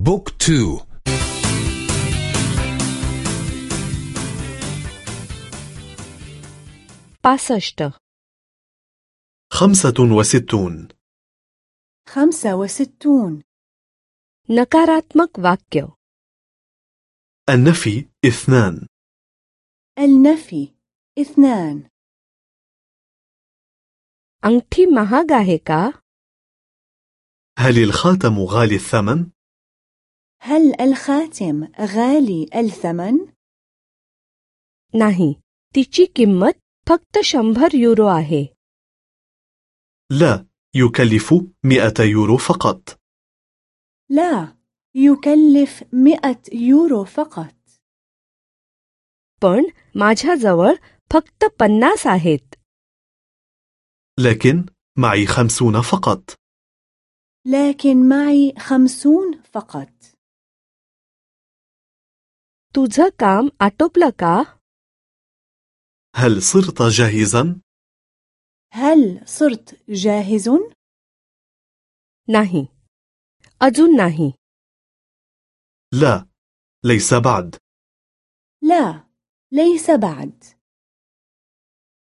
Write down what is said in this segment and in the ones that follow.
بوك تو पासष्ट خمسة وستون خمسة وستون नकारात्मक वाक्य النفي اثنان النفي اثنان अंगठी महाग आहे का هل الخاتم غالي الثمن؟ هل الخاتم غالي الثمن؟ नाही तिची किंमत फक्त शंभर युरो आहे لا يكلف مئة يورو فقط لا يكلف مئة يورو فقط पण माझ्याजवळ फक्त पन्नास आहेत لكن معي خمسون فقط لكن معي خمسون فقط तुझं काम आटोपलं का هل صرت جاهزا؟ هل صرت جاهز؟ नाही अजून नाही لا ليس بعد لا ليس بعد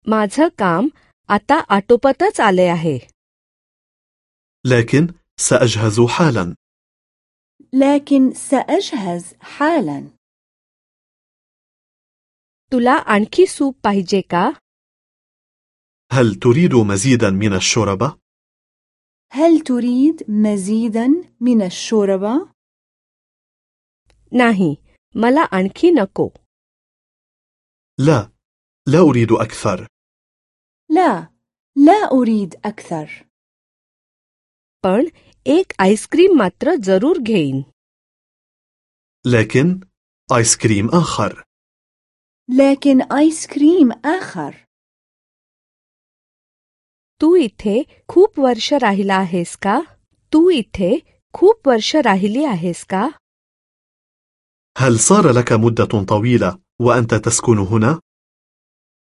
माझं काम आता आटोपतच आले आहे لكن سأجهز حالا لكن سأجهز حالا तुला आणखी सूप पाहिजे का هل تريد مزيدا من الشوربة؟ هل تريد مزيدا من الشوربة؟ नाही मला आणखी नको لا لا أريد أكثر لا لا أريد أكثر पण एक आईस्क्रीम मात्र जरूर घेईन لكن آيس كريم آخر لكن آيس كريم آخر तू इथे खूप वर्ष राहिला आहेस का तू इथे खूप वर्ष राहिली आहेस का هل صار لك مدة طويلة وأنت تسكن هنا؟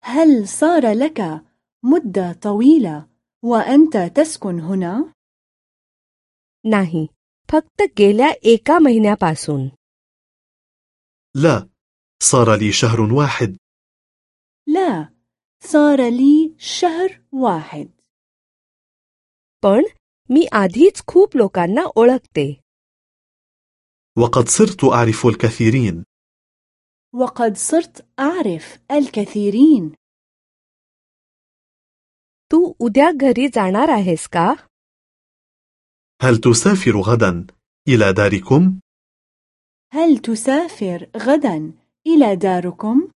هل صار لك مدة طويلة وأنت تسكن هنا؟ नाही फक्त गेल्या एका महिन्यापासून لا صار لي شهر واحد لا صار لي شهر واحد पण मी आधीच खूप लोकांना ओळखते وقد صرت أعرف الكثيرين وقد صرت أعرف الكثيرين तू उद्या घरी जाणार आहेस का هل تسافر غدا إلى داركم؟ هل تسافر غدا إلى داركم؟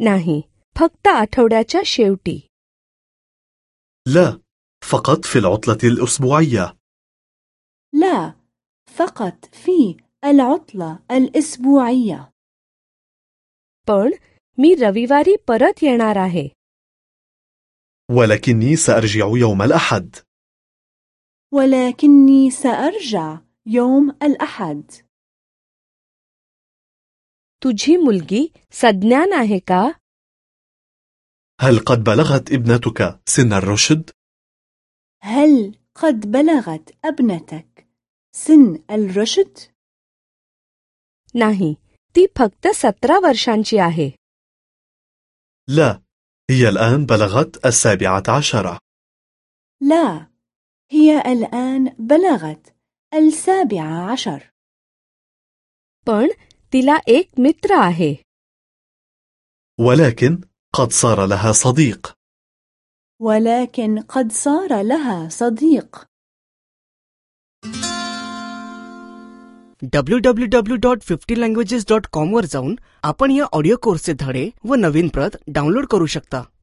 नाही फक्त आठवड्याच्या शेवटी لا فقط في العطلة الأسبوعية لا فقط في العطلة الأسبوعية पण मी रविवारी परत येणार आहे ولكني سأرجع يوم الأحد ولكني سأرجع يوم الأحد तुझी मुलगी सज्ञान आहे का هل قد بلغت ابنتك سن الرشد؟ هل قد بلغت ابنتك سن الرشد؟ नाही ती फक्त सतरा वर्षांची आहे لا هي الآن بلغت السابعة عشرة لا هي الآن بلغت السابعة عشر पण तिला एक मित्र आहे ولكن قد صار لها صديق ولكن قد صار لها صديق www.50languages.com वर जाऊन आपण या ऑडिओ कोर्सचे धडे व नवीन प्रत डाउनलोड करू शकता